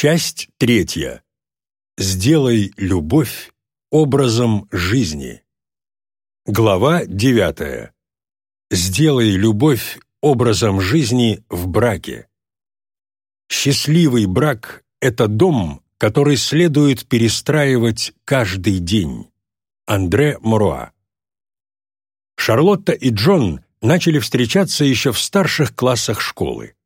Часть третья. Сделай любовь образом жизни. Глава девятая. Сделай любовь образом жизни в браке. Счастливый брак – это дом, который следует перестраивать каждый день. Андре Муруа. Шарлотта и Джон начали встречаться еще в старших классах школы.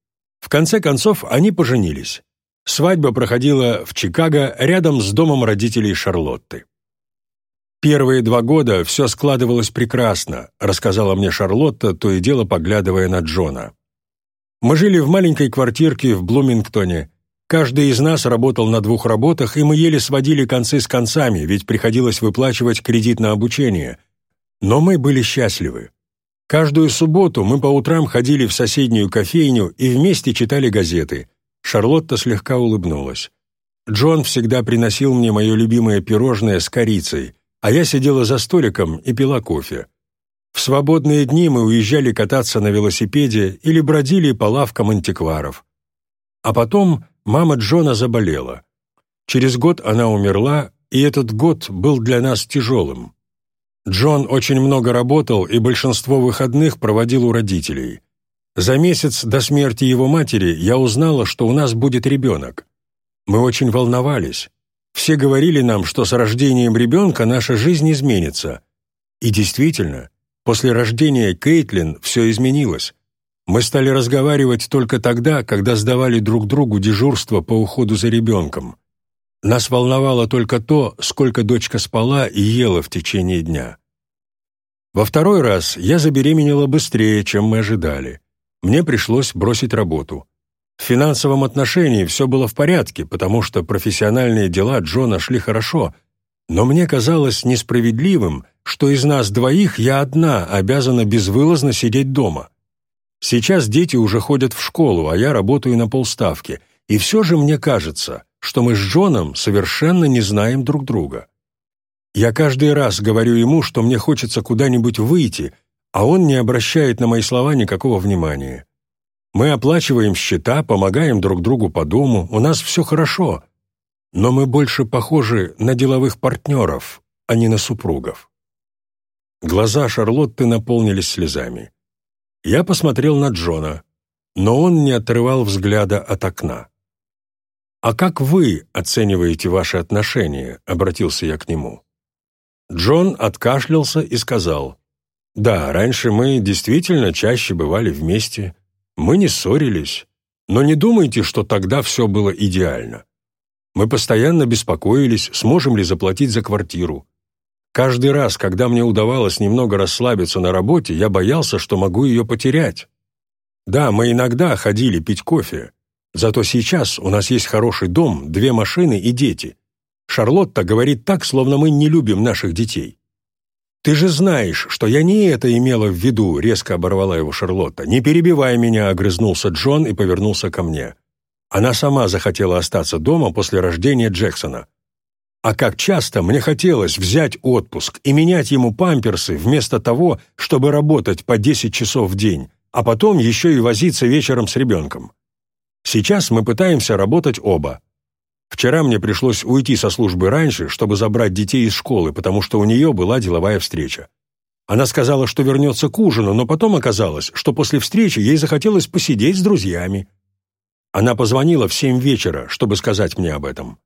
В конце концов, они поженились. Свадьба проходила в Чикаго рядом с домом родителей Шарлотты. «Первые два года все складывалось прекрасно», рассказала мне Шарлотта, то и дело поглядывая на Джона. «Мы жили в маленькой квартирке в Блумингтоне. Каждый из нас работал на двух работах, и мы еле сводили концы с концами, ведь приходилось выплачивать кредит на обучение. Но мы были счастливы. Каждую субботу мы по утрам ходили в соседнюю кофейню и вместе читали газеты. Шарлотта слегка улыбнулась. Джон всегда приносил мне мое любимое пирожное с корицей, а я сидела за столиком и пила кофе. В свободные дни мы уезжали кататься на велосипеде или бродили по лавкам антикваров. А потом мама Джона заболела. Через год она умерла, и этот год был для нас тяжелым. Джон очень много работал и большинство выходных проводил у родителей. За месяц до смерти его матери я узнала, что у нас будет ребенок. Мы очень волновались. Все говорили нам, что с рождением ребенка наша жизнь изменится. И действительно, после рождения Кейтлин все изменилось. Мы стали разговаривать только тогда, когда сдавали друг другу дежурство по уходу за ребенком. Нас волновало только то, сколько дочка спала и ела в течение дня. Во второй раз я забеременела быстрее, чем мы ожидали мне пришлось бросить работу. В финансовом отношении все было в порядке, потому что профессиональные дела Джона шли хорошо, но мне казалось несправедливым, что из нас двоих я одна обязана безвылазно сидеть дома. Сейчас дети уже ходят в школу, а я работаю на полставки, и все же мне кажется, что мы с Джоном совершенно не знаем друг друга. Я каждый раз говорю ему, что мне хочется куда-нибудь выйти, а он не обращает на мои слова никакого внимания. Мы оплачиваем счета, помогаем друг другу по дому, у нас все хорошо, но мы больше похожи на деловых партнеров, а не на супругов. Глаза Шарлотты наполнились слезами. Я посмотрел на Джона, но он не отрывал взгляда от окна. «А как вы оцениваете ваши отношения?» — обратился я к нему. Джон откашлялся и сказал, да, раньше мы действительно чаще бывали вместе. Мы не ссорились. Но не думайте, что тогда все было идеально. Мы постоянно беспокоились, сможем ли заплатить за квартиру. Каждый раз, когда мне удавалось немного расслабиться на работе, я боялся, что могу ее потерять. Да, мы иногда ходили пить кофе. Зато сейчас у нас есть хороший дом, две машины и дети. Шарлотта говорит так, словно мы не любим наших детей. «Ты же знаешь, что я не это имела в виду», — резко оборвала его Шарлотта. «Не перебивай меня», — огрызнулся Джон и повернулся ко мне. Она сама захотела остаться дома после рождения Джексона. А как часто мне хотелось взять отпуск и менять ему памперсы вместо того, чтобы работать по 10 часов в день, а потом еще и возиться вечером с ребенком. Сейчас мы пытаемся работать оба. Вчера мне пришлось уйти со службы раньше, чтобы забрать детей из школы, потому что у нее была деловая встреча. Она сказала, что вернется к ужину, но потом оказалось, что после встречи ей захотелось посидеть с друзьями. Она позвонила в семь вечера, чтобы сказать мне об этом.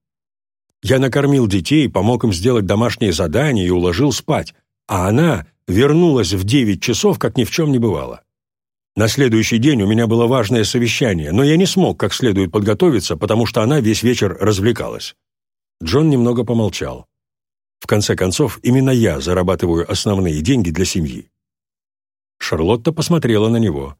Я накормил детей, помог им сделать домашние задания и уложил спать, а она вернулась в девять часов, как ни в чем не бывало. На следующий день у меня было важное совещание, но я не смог как следует подготовиться, потому что она весь вечер развлекалась. Джон немного помолчал. В конце концов, именно я зарабатываю основные деньги для семьи. Шарлотта посмотрела на него.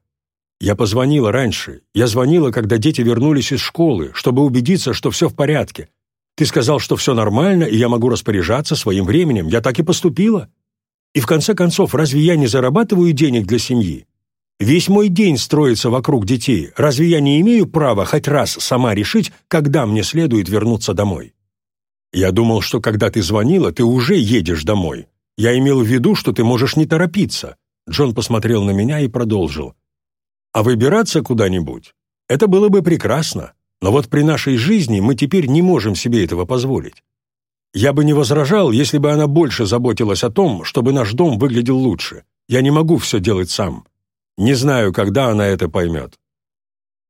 Я позвонила раньше. Я звонила, когда дети вернулись из школы, чтобы убедиться, что все в порядке. Ты сказал, что все нормально, и я могу распоряжаться своим временем. Я так и поступила. И в конце концов, разве я не зарабатываю денег для семьи? Весь мой день строится вокруг детей. Разве я не имею права хоть раз сама решить, когда мне следует вернуться домой? Я думал, что когда ты звонила, ты уже едешь домой. Я имел в виду, что ты можешь не торопиться. Джон посмотрел на меня и продолжил. А выбираться куда-нибудь? Это было бы прекрасно. Но вот при нашей жизни мы теперь не можем себе этого позволить. Я бы не возражал, если бы она больше заботилась о том, чтобы наш дом выглядел лучше. Я не могу все делать сам. Не знаю, когда она это поймет.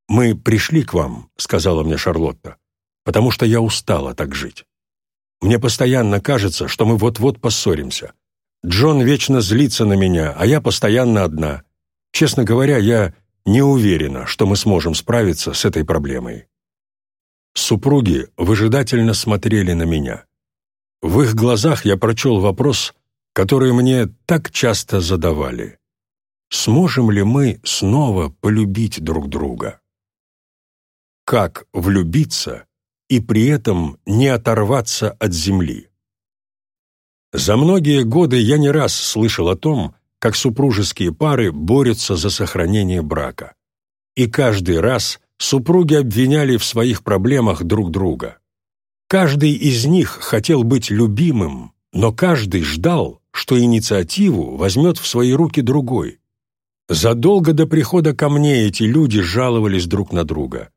«Мы пришли к вам», — сказала мне Шарлотта, «потому что я устала так жить. Мне постоянно кажется, что мы вот-вот поссоримся. Джон вечно злится на меня, а я постоянно одна. Честно говоря, я не уверена, что мы сможем справиться с этой проблемой». Супруги выжидательно смотрели на меня. В их глазах я прочел вопрос, который мне так часто задавали. Сможем ли мы снова полюбить друг друга? Как влюбиться и при этом не оторваться от земли? За многие годы я не раз слышал о том, как супружеские пары борются за сохранение брака. И каждый раз супруги обвиняли в своих проблемах друг друга. Каждый из них хотел быть любимым, но каждый ждал, что инициативу возьмет в свои руки другой. Задолго до прихода ко мне эти люди жаловались друг на друга.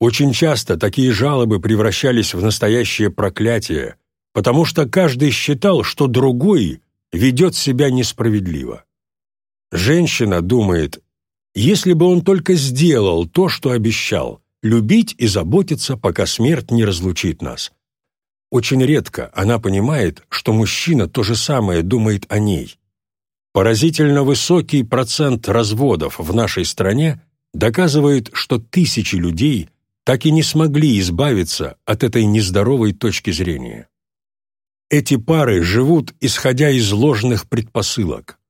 Очень часто такие жалобы превращались в настоящее проклятие, потому что каждый считал, что другой ведет себя несправедливо. Женщина думает, если бы он только сделал то, что обещал, любить и заботиться, пока смерть не разлучит нас. Очень редко она понимает, что мужчина то же самое думает о ней. Поразительно высокий процент разводов в нашей стране доказывает, что тысячи людей так и не смогли избавиться от этой нездоровой точки зрения. Эти пары живут, исходя из ложных предпосылок.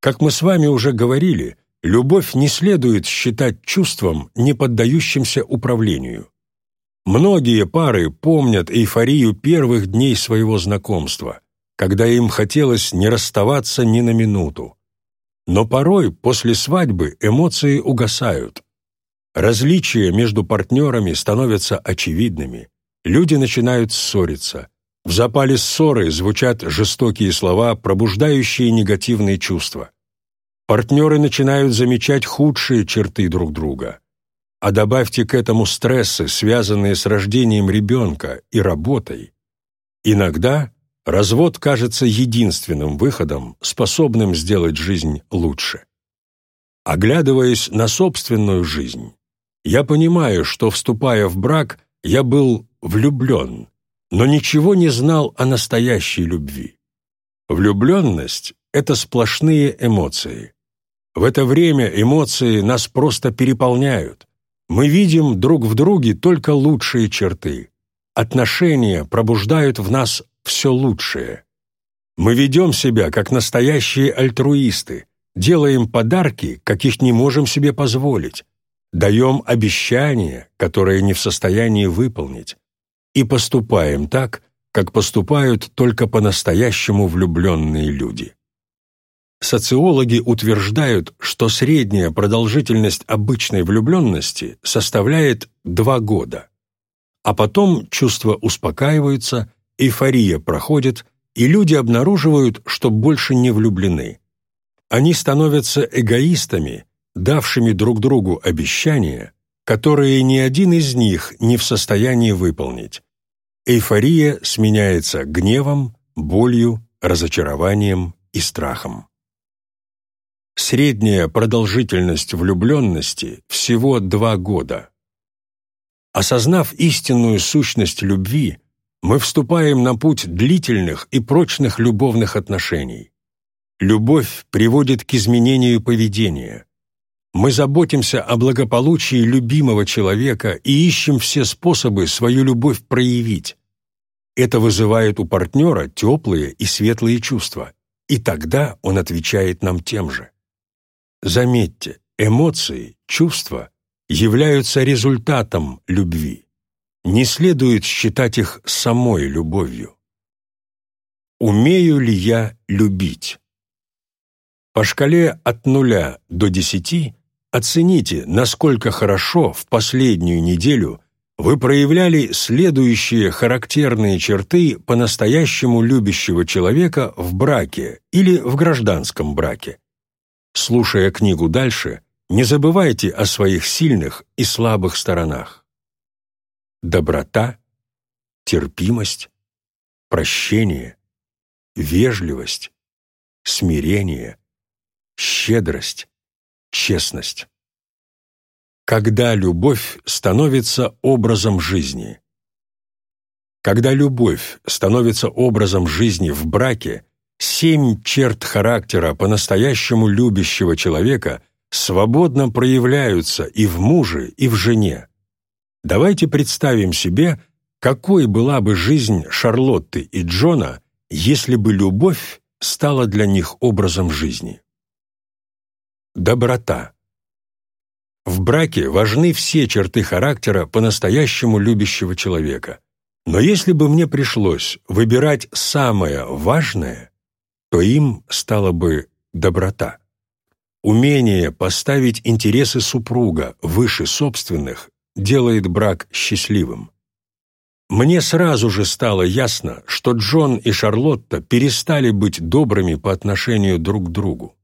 Как мы с вами уже говорили, любовь не следует считать чувством, не поддающимся управлению. Многие пары помнят эйфорию первых дней своего знакомства, когда им хотелось не расставаться ни на минуту. Но порой после свадьбы эмоции угасают. Различия между партнерами становятся очевидными. Люди начинают ссориться. В запале ссоры звучат жестокие слова, пробуждающие негативные чувства. Партнеры начинают замечать худшие черты друг друга. А добавьте к этому стрессы, связанные с рождением ребенка и работой. Иногда развод кажется единственным выходом, способным сделать жизнь лучше. Оглядываясь на собственную жизнь, я понимаю, что, вступая в брак, я был влюблен, но ничего не знал о настоящей любви. Влюбленность — это сплошные эмоции. В это время эмоции нас просто переполняют. Мы видим друг в друге только лучшие черты. Отношения пробуждают в нас все лучшее. Мы ведем себя как настоящие альтруисты, делаем подарки, каких не можем себе позволить, даем обещания, которые не в состоянии выполнить, и поступаем так, как поступают только по-настоящему влюбленные люди. Социологи утверждают, что средняя продолжительность обычной влюбленности составляет два года, а потом чувства успокаиваются, эйфория проходит, и люди обнаруживают, что больше не влюблены. Они становятся эгоистами, давшими друг другу обещания, которые ни один из них не в состоянии выполнить. Эйфория сменяется гневом, болью, разочарованием и страхом. Средняя продолжительность влюбленности всего два года. Осознав истинную сущность любви, мы вступаем на путь длительных и прочных любовных отношений. Любовь приводит к изменению поведения, мы заботимся о благополучии любимого человека и ищем все способы свою любовь проявить. Это вызывает у партнера теплые и светлые чувства, и тогда он отвечает нам тем же. Заметьте, эмоции, чувства являются результатом любви. Не следует считать их самой любовью. Умею ли я любить? По шкале от нуля до десяти Оцените, насколько хорошо в последнюю неделю вы проявляли следующие характерные черты по-настоящему любящего человека в браке или в гражданском браке. Слушая книгу дальше, не забывайте о своих сильных и слабых сторонах. Доброта, терпимость, прощение, вежливость, смирение, щедрость, честность. Когда любовь становится образом жизни. Когда любовь становится образом жизни в браке, семь черт характера по-настоящему любящего человека свободно проявляются и в муже, и в жене. Давайте представим себе, какой была бы жизнь Шарлотты и Джона, если бы любовь стала для них образом жизни. Доброта. В браке важны все черты характера по-настоящему любящего человека. Но если бы мне пришлось выбирать самое важное, то им стала бы доброта. Умение поставить интересы супруга выше собственных делает брак счастливым. Мне сразу же стало ясно, что Джон и Шарлотта перестали быть добрыми по отношению друг к другу.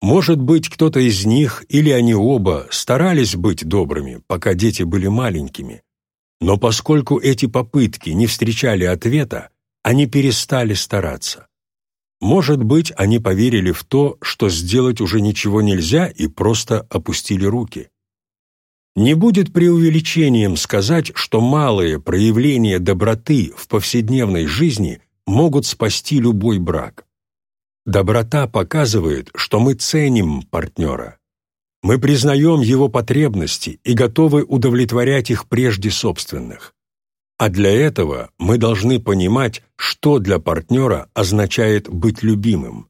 Может быть, кто-то из них или они оба старались быть добрыми, пока дети были маленькими. Но поскольку эти попытки не встречали ответа, они перестали стараться. Может быть, они поверили в то, что сделать уже ничего нельзя и просто опустили руки. Не будет преувеличением сказать, что малые проявления доброты в повседневной жизни могут спасти любой брак. Доброта показывает, что мы ценим партнера. Мы признаем его потребности и готовы удовлетворять их прежде собственных. А для этого мы должны понимать, что для партнера означает быть любимым.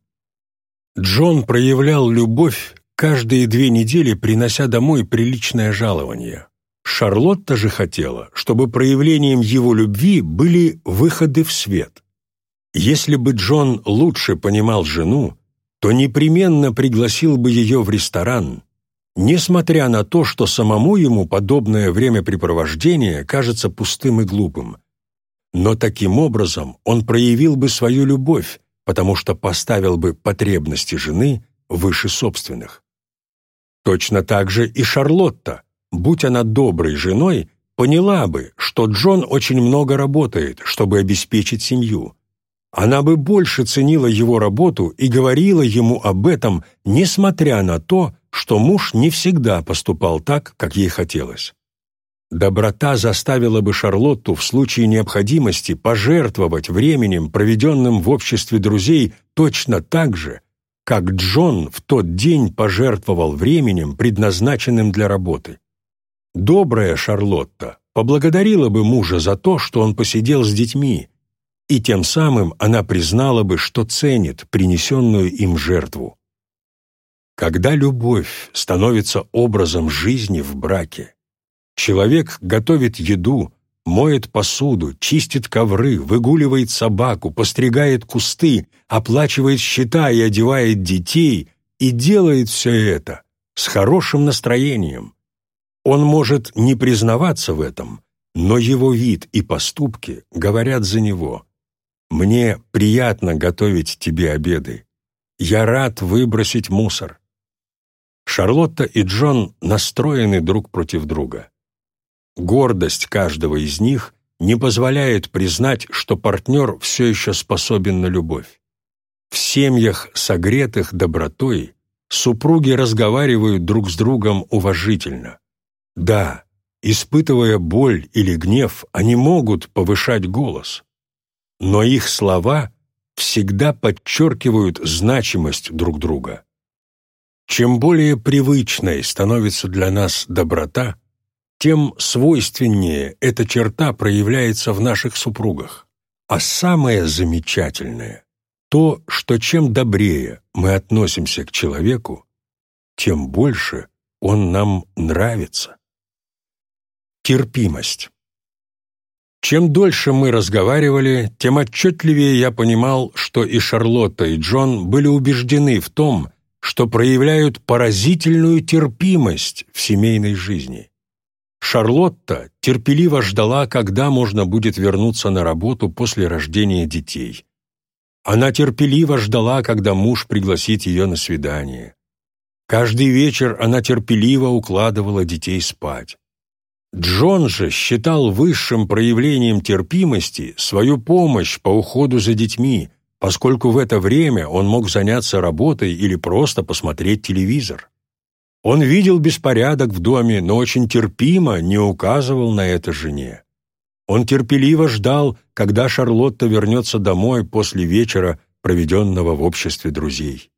Джон проявлял любовь каждые две недели принося домой приличное жалование. Шарлотта же хотела, чтобы проявлением его любви были выходы в свет. Если бы Джон лучше понимал жену, то непременно пригласил бы ее в ресторан, несмотря на то, что самому ему подобное времяпрепровождение кажется пустым и глупым. Но таким образом он проявил бы свою любовь, потому что поставил бы потребности жены выше собственных. Точно так же и Шарлотта, будь она доброй женой, поняла бы, что Джон очень много работает, чтобы обеспечить семью. Она бы больше ценила его работу и говорила ему об этом, несмотря на то, что муж не всегда поступал так, как ей хотелось. Доброта заставила бы Шарлотту в случае необходимости пожертвовать временем, проведенным в обществе друзей, точно так же, как Джон в тот день пожертвовал временем, предназначенным для работы. Добрая Шарлотта поблагодарила бы мужа за то, что он посидел с детьми, и тем самым она признала бы, что ценит принесенную им жертву. Когда любовь становится образом жизни в браке, человек готовит еду, моет посуду, чистит ковры, выгуливает собаку, постригает кусты, оплачивает счета и одевает детей, и делает все это с хорошим настроением. Он может не признаваться в этом, но его вид и поступки говорят за него. «Мне приятно готовить тебе обеды. Я рад выбросить мусор». Шарлотта и Джон настроены друг против друга. Гордость каждого из них не позволяет признать, что партнер все еще способен на любовь. В семьях, согретых добротой, супруги разговаривают друг с другом уважительно. Да, испытывая боль или гнев, они могут повышать голос. Но их слова всегда подчеркивают значимость друг друга. Чем более привычной становится для нас доброта, тем свойственнее эта черта проявляется в наших супругах. А самое замечательное – то, что чем добрее мы относимся к человеку, тем больше он нам нравится. Терпимость. Чем дольше мы разговаривали, тем отчетливее я понимал, что и Шарлотта, и Джон были убеждены в том, что проявляют поразительную терпимость в семейной жизни. Шарлотта терпеливо ждала, когда можно будет вернуться на работу после рождения детей. Она терпеливо ждала, когда муж пригласит ее на свидание. Каждый вечер она терпеливо укладывала детей спать. Джон же считал высшим проявлением терпимости свою помощь по уходу за детьми, поскольку в это время он мог заняться работой или просто посмотреть телевизор. Он видел беспорядок в доме, но очень терпимо не указывал на это жене. Он терпеливо ждал, когда Шарлотта вернется домой после вечера, проведенного в обществе друзей.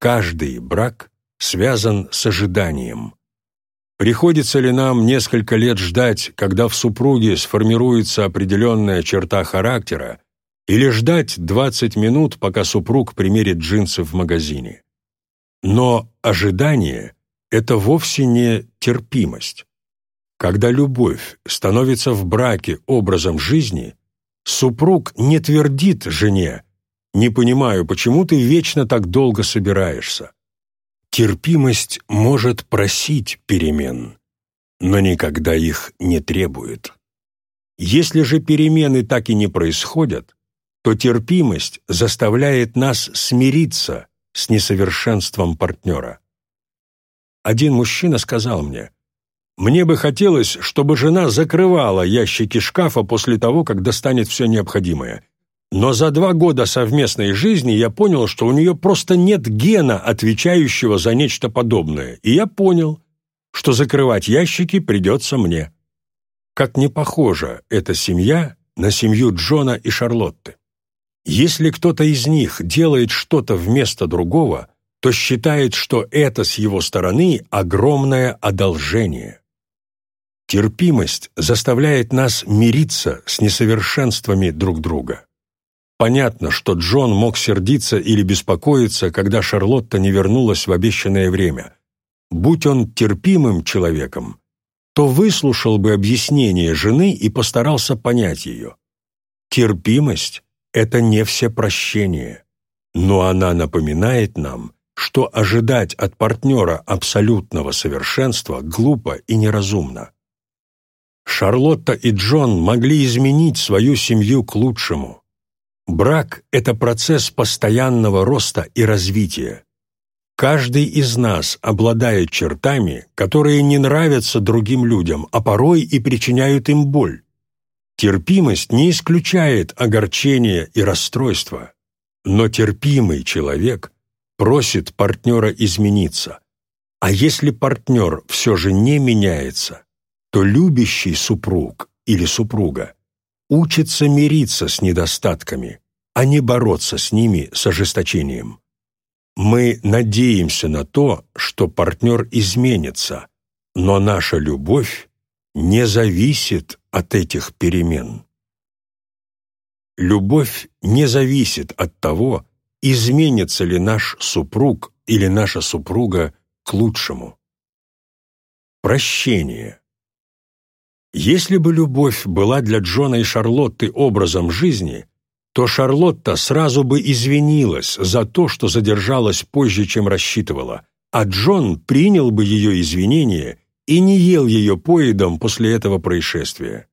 Каждый брак связан с ожиданием. Приходится ли нам несколько лет ждать, когда в супруге сформируется определенная черта характера, или ждать 20 минут, пока супруг примерит джинсы в магазине? Но ожидание — это вовсе не терпимость. Когда любовь становится в браке образом жизни, супруг не твердит жене «Не понимаю, почему ты вечно так долго собираешься?» Терпимость может просить перемен, но никогда их не требует. Если же перемены так и не происходят, то терпимость заставляет нас смириться с несовершенством партнера. Один мужчина сказал мне, «Мне бы хотелось, чтобы жена закрывала ящики шкафа после того, как достанет все необходимое, но за два года совместной жизни я понял, что у нее просто нет гена, отвечающего за нечто подобное. И я понял, что закрывать ящики придется мне. Как не похожа эта семья на семью Джона и Шарлотты. Если кто-то из них делает что-то вместо другого, то считает, что это с его стороны огромное одолжение. Терпимость заставляет нас мириться с несовершенствами друг друга. Понятно, что Джон мог сердиться или беспокоиться, когда Шарлотта не вернулась в обещанное время. Будь он терпимым человеком, то выслушал бы объяснение жены и постарался понять ее. Терпимость — это не все прощение, но она напоминает нам, что ожидать от партнера абсолютного совершенства глупо и неразумно. Шарлотта и Джон могли изменить свою семью к лучшему. Брак — это процесс постоянного роста и развития. Каждый из нас обладает чертами, которые не нравятся другим людям, а порой и причиняют им боль. Терпимость не исключает огорчения и расстройства, но терпимый человек просит партнера измениться. А если партнер все же не меняется, то любящий супруг или супруга учится мириться с недостатками, а не бороться с ними с ожесточением. Мы надеемся на то, что партнер изменится, но наша любовь не зависит от этих перемен. Любовь не зависит от того, изменится ли наш супруг или наша супруга к лучшему. Прощение. Если бы любовь была для Джона и Шарлотты образом жизни, то Шарлотта сразу бы извинилась за то, что задержалась позже, чем рассчитывала, а Джон принял бы ее извинения и не ел ее поедом после этого происшествия.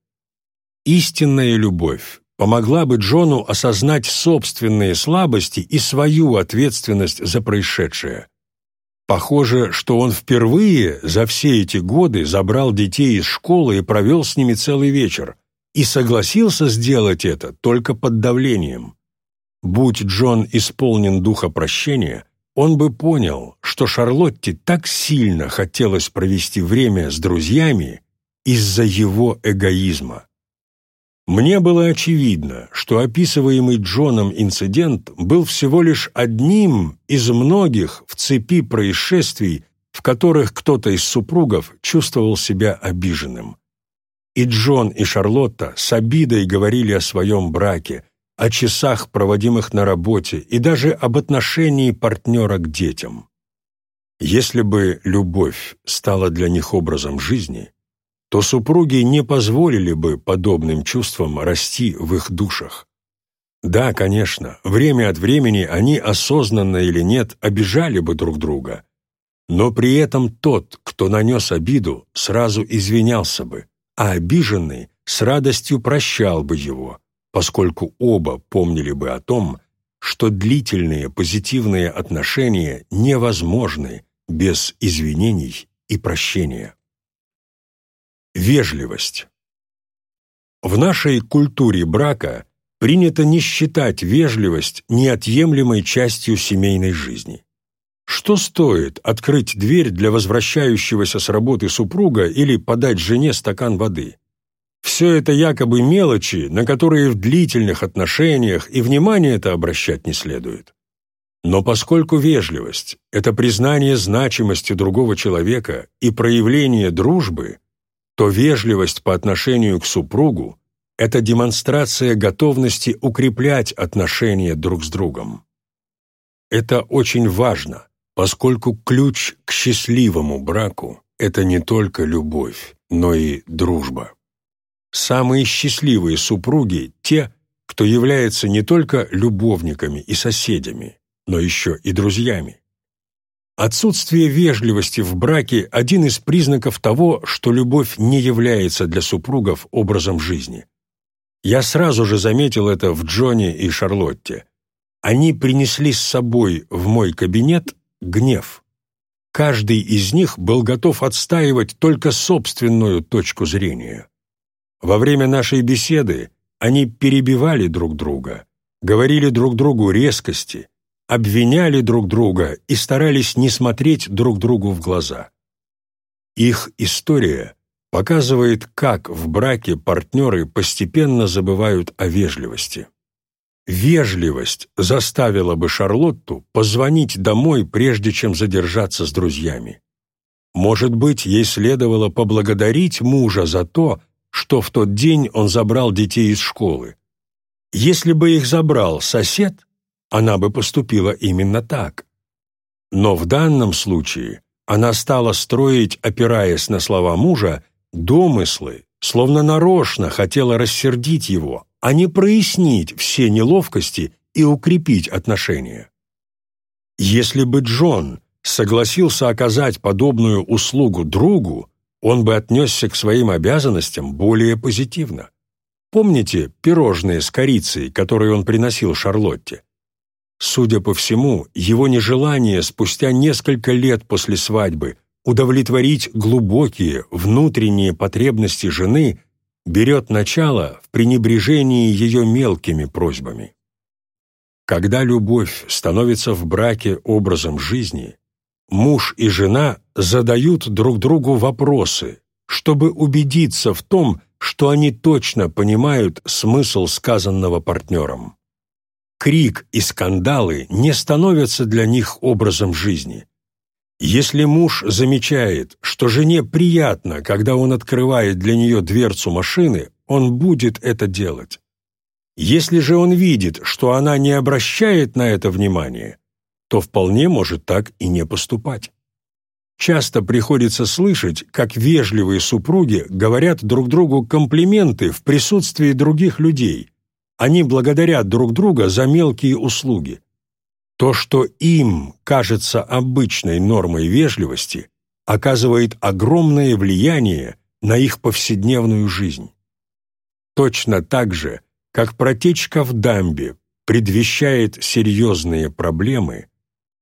Истинная любовь помогла бы Джону осознать собственные слабости и свою ответственность за происшедшее. Похоже, что он впервые за все эти годы забрал детей из школы и провел с ними целый вечер, и согласился сделать это только под давлением. Будь Джон исполнен духа прощения, он бы понял, что Шарлотте так сильно хотелось провести время с друзьями из-за его эгоизма. Мне было очевидно, что описываемый Джоном инцидент был всего лишь одним из многих в цепи происшествий, в которых кто-то из супругов чувствовал себя обиженным. И Джон, и Шарлотта с обидой говорили о своем браке, о часах, проводимых на работе, и даже об отношении партнера к детям. Если бы любовь стала для них образом жизни, то супруги не позволили бы подобным чувствам расти в их душах. Да, конечно, время от времени они, осознанно или нет, обижали бы друг друга. Но при этом тот, кто нанес обиду, сразу извинялся бы, а обиженный с радостью прощал бы его, поскольку оба помнили бы о том, что длительные позитивные отношения невозможны без извинений и прощения. Вежливость. В нашей культуре брака принято не считать вежливость неотъемлемой частью семейной жизни. Что стоит открыть дверь для возвращающегося с работы супруга или подать жене стакан воды? Все это якобы мелочи, на которые в длительных отношениях и внимание это обращать не следует. Но поскольку вежливость – это признание значимости другого человека и проявление дружбы, то вежливость по отношению к супругу – это демонстрация готовности укреплять отношения друг с другом. Это очень важно, поскольку ключ к счастливому браку – это не только любовь, но и дружба. Самые счастливые супруги – те, кто является не только любовниками и соседями, но еще и друзьями. Отсутствие вежливости в браке – один из признаков того, что любовь не является для супругов образом жизни. Я сразу же заметил это в Джоне и Шарлотте. Они принесли с собой в мой кабинет гнев. Каждый из них был готов отстаивать только собственную точку зрения. Во время нашей беседы они перебивали друг друга, говорили друг другу резкости – обвиняли друг друга и старались не смотреть друг другу в глаза. Их история показывает, как в браке партнеры постепенно забывают о вежливости. Вежливость заставила бы Шарлотту позвонить домой, прежде чем задержаться с друзьями. Может быть, ей следовало поблагодарить мужа за то, что в тот день он забрал детей из школы. Если бы их забрал сосед, она бы поступила именно так. Но в данном случае она стала строить, опираясь на слова мужа, домыслы, словно нарочно хотела рассердить его, а не прояснить все неловкости и укрепить отношения. Если бы Джон согласился оказать подобную услугу другу, он бы отнесся к своим обязанностям более позитивно. Помните пирожные с корицей, которые он приносил Шарлотте? Судя по всему, его нежелание спустя несколько лет после свадьбы удовлетворить глубокие внутренние потребности жены берет начало в пренебрежении ее мелкими просьбами. Когда любовь становится в браке образом жизни, муж и жена задают друг другу вопросы, чтобы убедиться в том, что они точно понимают смысл сказанного партнером крик и скандалы не становятся для них образом жизни. Если муж замечает, что жене приятно, когда он открывает для нее дверцу машины, он будет это делать. Если же он видит, что она не обращает на это внимания, то вполне может так и не поступать. Часто приходится слышать, как вежливые супруги говорят друг другу комплименты в присутствии других людей, они благодарят друг друга за мелкие услуги. То, что им кажется обычной нормой вежливости, оказывает огромное влияние на их повседневную жизнь. Точно так же, как протечка в дамбе предвещает серьезные проблемы,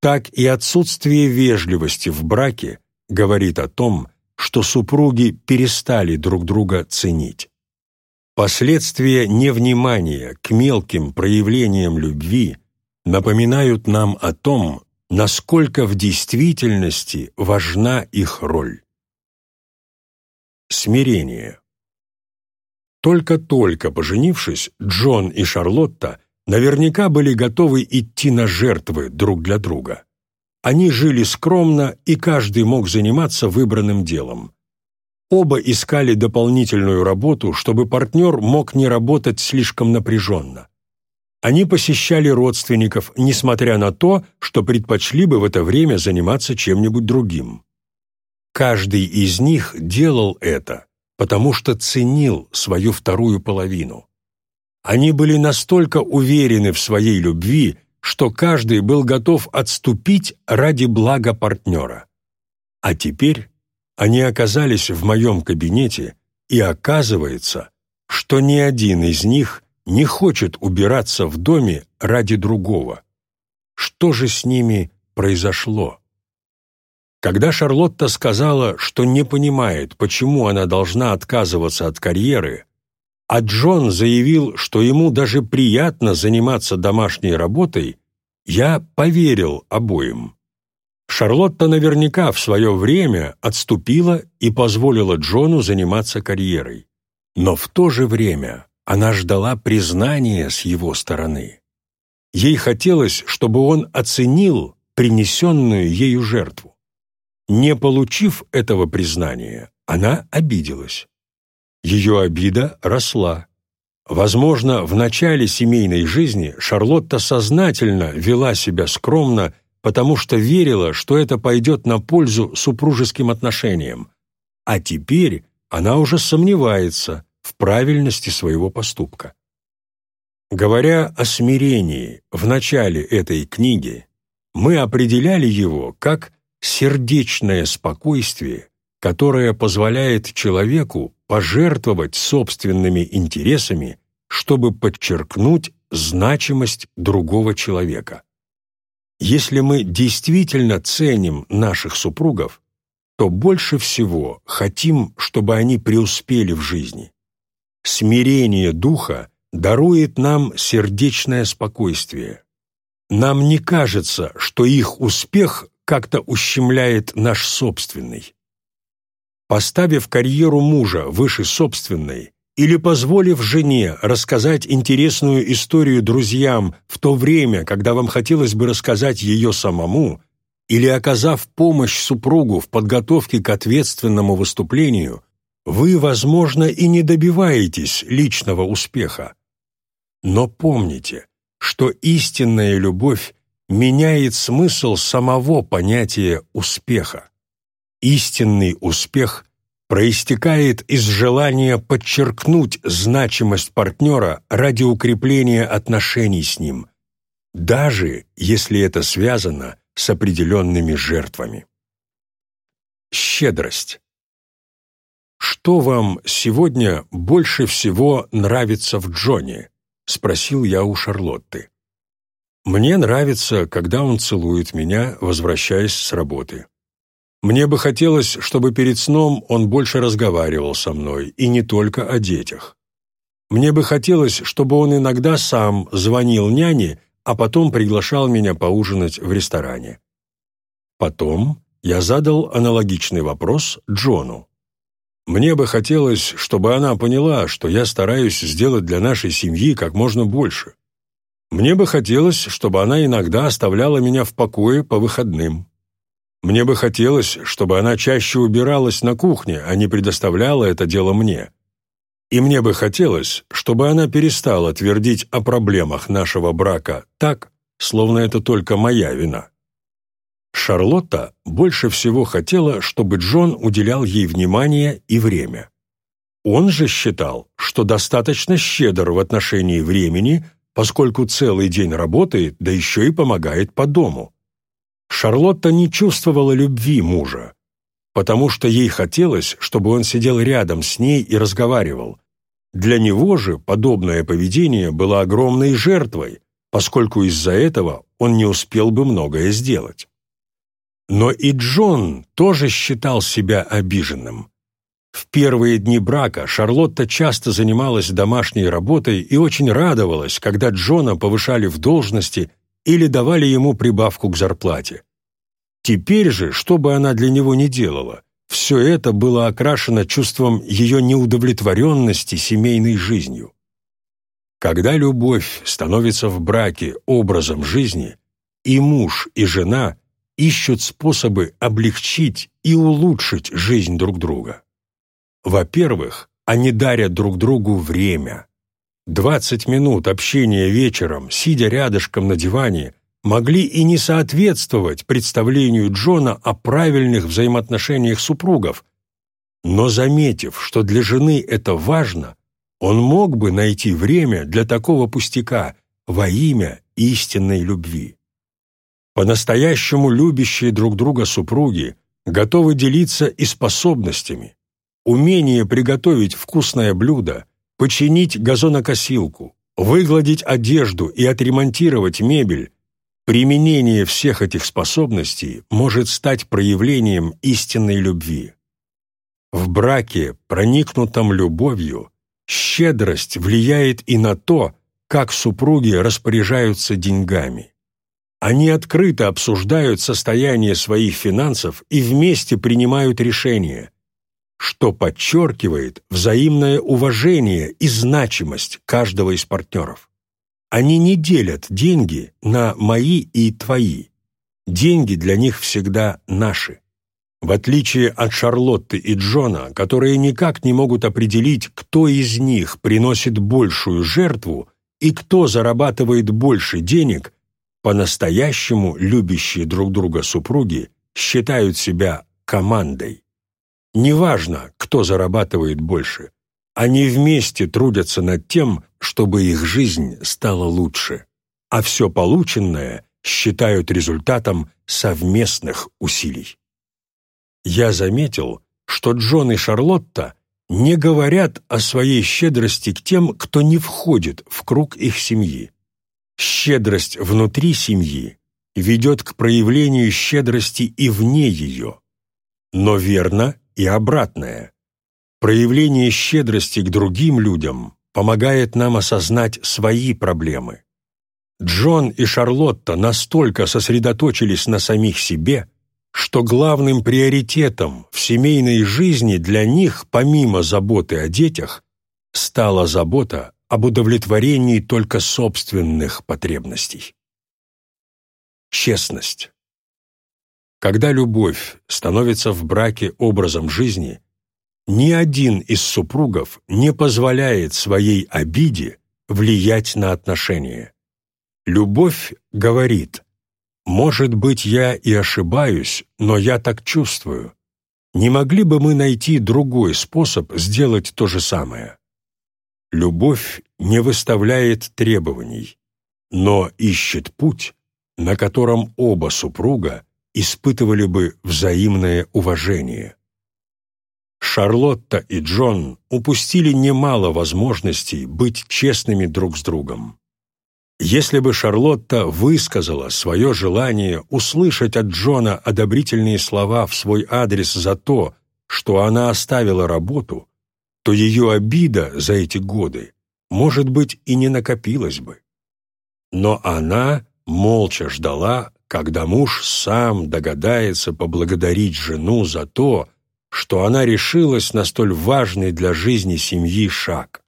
так и отсутствие вежливости в браке говорит о том, что супруги перестали друг друга ценить. Последствия невнимания к мелким проявлениям любви напоминают нам о том, насколько в действительности важна их роль. Смирение. Только-только поженившись, Джон и Шарлотта наверняка были готовы идти на жертвы друг для друга. Они жили скромно, и каждый мог заниматься выбранным делом. Оба искали дополнительную работу, чтобы партнер мог не работать слишком напряженно. Они посещали родственников, несмотря на то, что предпочли бы в это время заниматься чем-нибудь другим. Каждый из них делал это, потому что ценил свою вторую половину. Они были настолько уверены в своей любви, что каждый был готов отступить ради блага партнера. А теперь они оказались в моем кабинете, и оказывается, что ни один из них не хочет убираться в доме ради другого. Что же с ними произошло? Когда Шарлотта сказала, что не понимает, почему она должна отказываться от карьеры, а Джон заявил, что ему даже приятно заниматься домашней работой, я поверил обоим. Шарлотта наверняка в свое время отступила и позволила Джону заниматься карьерой. Но в то же время она ждала признания с его стороны. Ей хотелось, чтобы он оценил принесенную ею жертву. Не получив этого признания, она обиделась. Ее обида росла. Возможно, в начале семейной жизни Шарлотта сознательно вела себя скромно, потому что верила, что это пойдет на пользу супружеским отношениям. А теперь она уже сомневается в правильности своего поступка. Говоря о смирении в начале этой книги, мы определяли его как сердечное спокойствие, которое позволяет человеку пожертвовать собственными интересами, чтобы подчеркнуть значимость другого человека. Если мы действительно ценим наших супругов, то больше всего хотим, чтобы они преуспели в жизни. Смирение духа дарует нам сердечное спокойствие. Нам не кажется, что их успех как-то ущемляет наш собственный поставив карьеру мужа выше собственной или позволив жене рассказать интересную историю друзьям в то время, когда вам хотелось бы рассказать ее самому, или оказав помощь супругу в подготовке к ответственному выступлению, вы, возможно, и не добиваетесь личного успеха. Но помните, что истинная любовь меняет смысл самого понятия успеха. Истинный успех проистекает из желания подчеркнуть значимость партнера ради укрепления отношений с ним, даже если это связано с определенными жертвами. Щедрость. «Что вам сегодня больше всего нравится в Джоне?» — спросил я у Шарлотты. «Мне нравится, когда он целует меня, возвращаясь с работы. Мне бы хотелось, чтобы перед сном он больше разговаривал со мной, и не только о детях. Мне бы хотелось, чтобы он иногда сам звонил няне, а потом приглашал меня поужинать в ресторане. Потом я задал аналогичный вопрос Джону. Мне бы хотелось, чтобы она поняла, что я стараюсь сделать для нашей семьи как можно больше. Мне бы хотелось, чтобы она иногда оставляла меня в покое по выходным. Мне бы хотелось, чтобы она чаще убиралась на кухне, а не предоставляла это дело мне. И мне бы хотелось, чтобы она перестала твердить о проблемах нашего брака так, словно это только моя вина. Шарлотта больше всего хотела, чтобы Джон уделял ей внимание и время. Он же считал, что достаточно щедр в отношении времени, поскольку целый день работает, да еще и помогает по дому. Шарлотта не чувствовала любви мужа, потому что ей хотелось, чтобы он сидел рядом с ней и разговаривал. Для него же подобное поведение было огромной жертвой, поскольку из-за этого он не успел бы многое сделать. Но и Джон тоже считал себя обиженным. В первые дни брака Шарлотта часто занималась домашней работой и очень радовалась, когда Джона повышали в должности или давали ему прибавку к зарплате. Теперь же, что бы она для него ни делала, все это было окрашено чувством ее неудовлетворенности семейной жизнью. Когда любовь становится в браке образом жизни, и муж, и жена ищут способы облегчить и улучшить жизнь друг друга. Во-первых, они дарят друг другу время – Двадцать минут общения вечером, сидя рядышком на диване, могли и не соответствовать представлению Джона о правильных взаимоотношениях супругов. Но заметив, что для жены это важно, он мог бы найти время для такого пустяка во имя истинной любви. По-настоящему любящие друг друга супруги готовы делиться и способностями. Умение приготовить вкусное блюдо – починить газонокосилку, выгладить одежду и отремонтировать мебель Применение всех этих способностей может стать проявлением истинной любви. В браке, проникнутом любовью, щедрость влияет и на то, как супруги распоряжаются деньгами. Они открыто обсуждают состояние своих финансов и вместе принимают решения, что подчеркивает взаимное уважение и значимость каждого из партнеров. Они не делят деньги на «мои» и «твои». Деньги для них всегда наши. В отличие от Шарлотты и Джона, которые никак не могут определить, кто из них приносит большую жертву и кто зарабатывает больше денег, по-настоящему любящие друг друга супруги считают себя командой. Неважно, кто зарабатывает больше, они вместе трудятся над тем, чтобы их жизнь стала лучше, а все полученное считают результатом совместных усилий. Я заметил, что Джон и Шарлотта не говорят о своей щедрости к тем, кто не входит в круг их семьи. Щедрость внутри семьи ведет к проявлению щедрости и вне ее. Но верно и обратное. Проявление щедрости к другим людям помогает нам осознать свои проблемы. Джон и Шарлотта настолько сосредоточились на самих себе, что главным приоритетом в семейной жизни для них, помимо заботы о детях, стала забота об удовлетворении только собственных потребностей. Честность. Когда любовь становится в браке образом жизни, ни один из супругов не позволяет своей обиде влиять на отношения. Любовь говорит – может быть, я и ошибаюсь, но я так чувствую. Не могли бы мы найти другой способ сделать то же самое? Любовь не выставляет требований, но ищет путь, на котором оба супруга испытывали бы взаимное уважение. Шарлотта и Джон упустили немало возможностей быть честными друг с другом. Если бы Шарлотта высказала свое желание услышать от Джона одобрительные слова в свой адрес за то, что она оставила работу, то ее обида за эти годы, может быть, и не накопилась бы. Но она молча ждала, когда муж сам догадается поблагодарить жену за то, что она решилась на столь важный для жизни семьи шаг.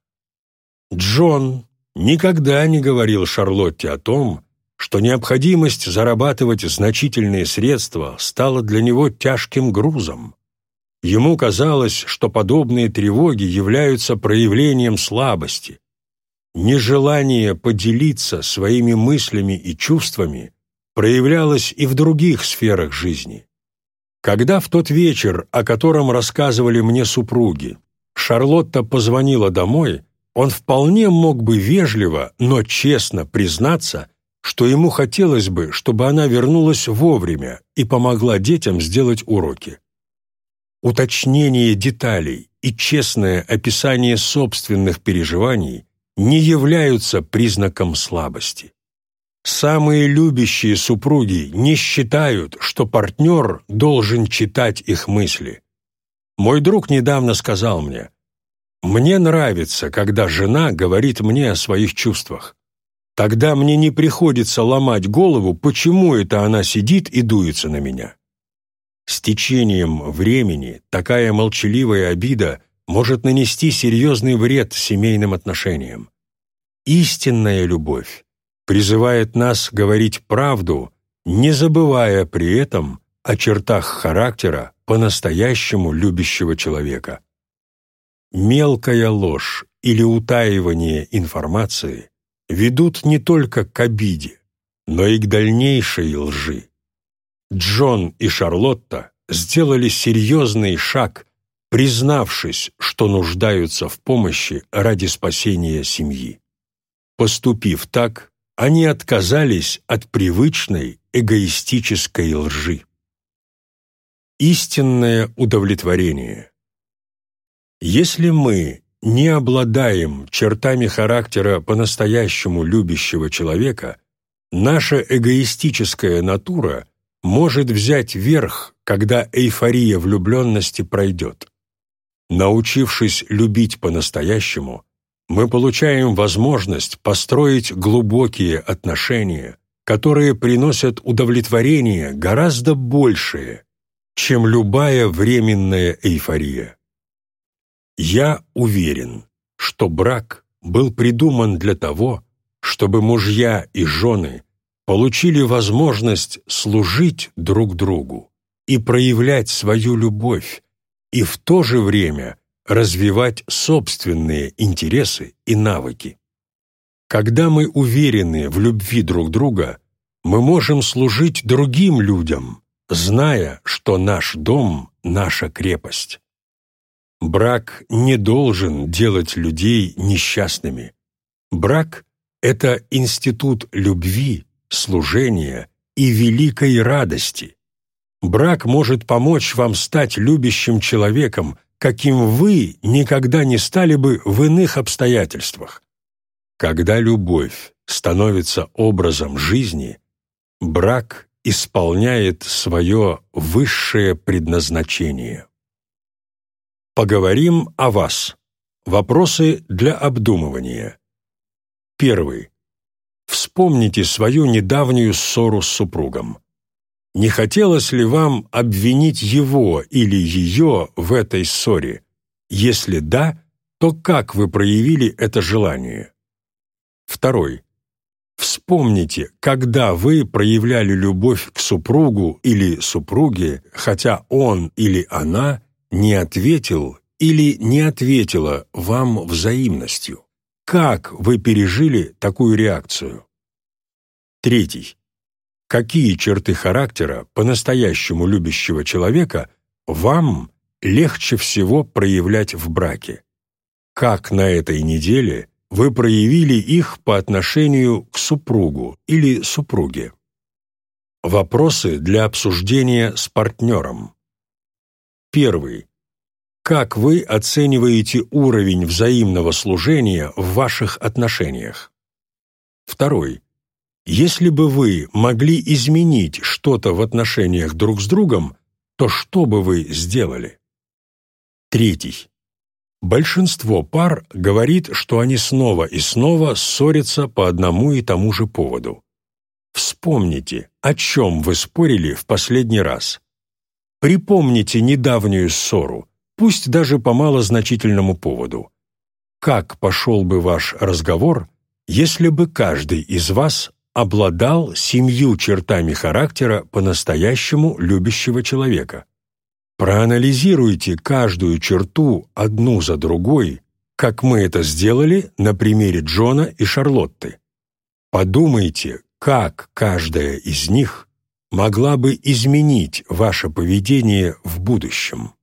Джон никогда не говорил Шарлотте о том, что необходимость зарабатывать значительные средства стала для него тяжким грузом. Ему казалось, что подобные тревоги являются проявлением слабости. Нежелание поделиться своими мыслями и чувствами проявлялось и в других сферах жизни. Когда в тот вечер, о котором рассказывали мне супруги, Шарлотта позвонила домой, он вполне мог бы вежливо, но честно признаться, что ему хотелось бы, чтобы она вернулась вовремя и помогла детям сделать уроки. Уточнение деталей и честное описание собственных переживаний не являются признаком слабости. Самые любящие супруги не считают, что партнер должен читать их мысли. Мой друг недавно сказал мне, мне нравится, когда жена говорит мне о своих чувствах. Тогда мне не приходится ломать голову, почему это она сидит и дуется на меня. С течением времени такая молчаливая обида может нанести серьезный вред семейным отношениям. Истинная любовь призывает нас говорить правду, не забывая при этом о чертах характера по-настоящему любящего человека. Мелкая ложь или утаивание информации ведут не только к обиде, но и к дальнейшей лжи. Джон и Шарлотта сделали серьезный шаг, признавшись, что нуждаются в помощи ради спасения семьи. Поступив так, они отказались от привычной эгоистической лжи. Истинное удовлетворение – если мы не обладаем чертами характера по-настоящему любящего человека, Наша эгоистическая натура может взять верх, когда эйфория влюбленности пройдет. Научившись любить по-настоящему, мы получаем возможность построить глубокие отношения, которые приносят удовлетворение гораздо большее, чем любая временная эйфория. Я уверен, что брак был придуман для того, чтобы мужья и жены получили возможность служить друг другу и проявлять свою любовь, и в то же время развивать собственные интересы и навыки. Когда мы уверены в любви друг друга, мы можем служить другим людям, зная, что наш дом — наша крепость. Брак не должен делать людей несчастными. Брак — это институт любви, служения и великой радости. Брак может помочь вам стать любящим человеком, каким вы никогда не стали бы в иных обстоятельствах. Когда любовь становится образом жизни, брак исполняет свое высшее предназначение. Поговорим о вас. Вопросы для обдумывания. Первый. Вспомните свою недавнюю ссору с супругом. Не хотелось ли вам обвинить его или ее в этой ссоре? Если да, то как вы проявили это желание? Второй. Вспомните, когда вы проявляли любовь к супругу или супруге, хотя он или она не ответил или не ответила вам взаимностью. Как вы пережили такую реакцию? Третий. Какие черты характера по-настоящему любящего человека вам легче всего проявлять в браке? Как на этой неделе вы проявили их по отношению к супругу или супруге? Вопросы для обсуждения с партнером. Первый. Как вы оцениваете уровень взаимного служения в ваших отношениях? Второй. Если бы вы могли изменить что-то в отношениях друг с другом, то что бы вы сделали? Третий. Большинство пар говорит, что они снова и снова ссорятся по одному и тому же поводу. Вспомните, о чем вы спорили в последний раз. Припомните недавнюю ссору, пусть даже по малозначительному поводу. Как пошел бы ваш разговор, если бы каждый из вас обладал семью чертами характера по-настоящему любящего человека? Проанализируйте каждую черту одну за другой, как мы это сделали на примере Джона и Шарлотты. Подумайте, как каждая из них могла бы изменить ваше поведение в будущем.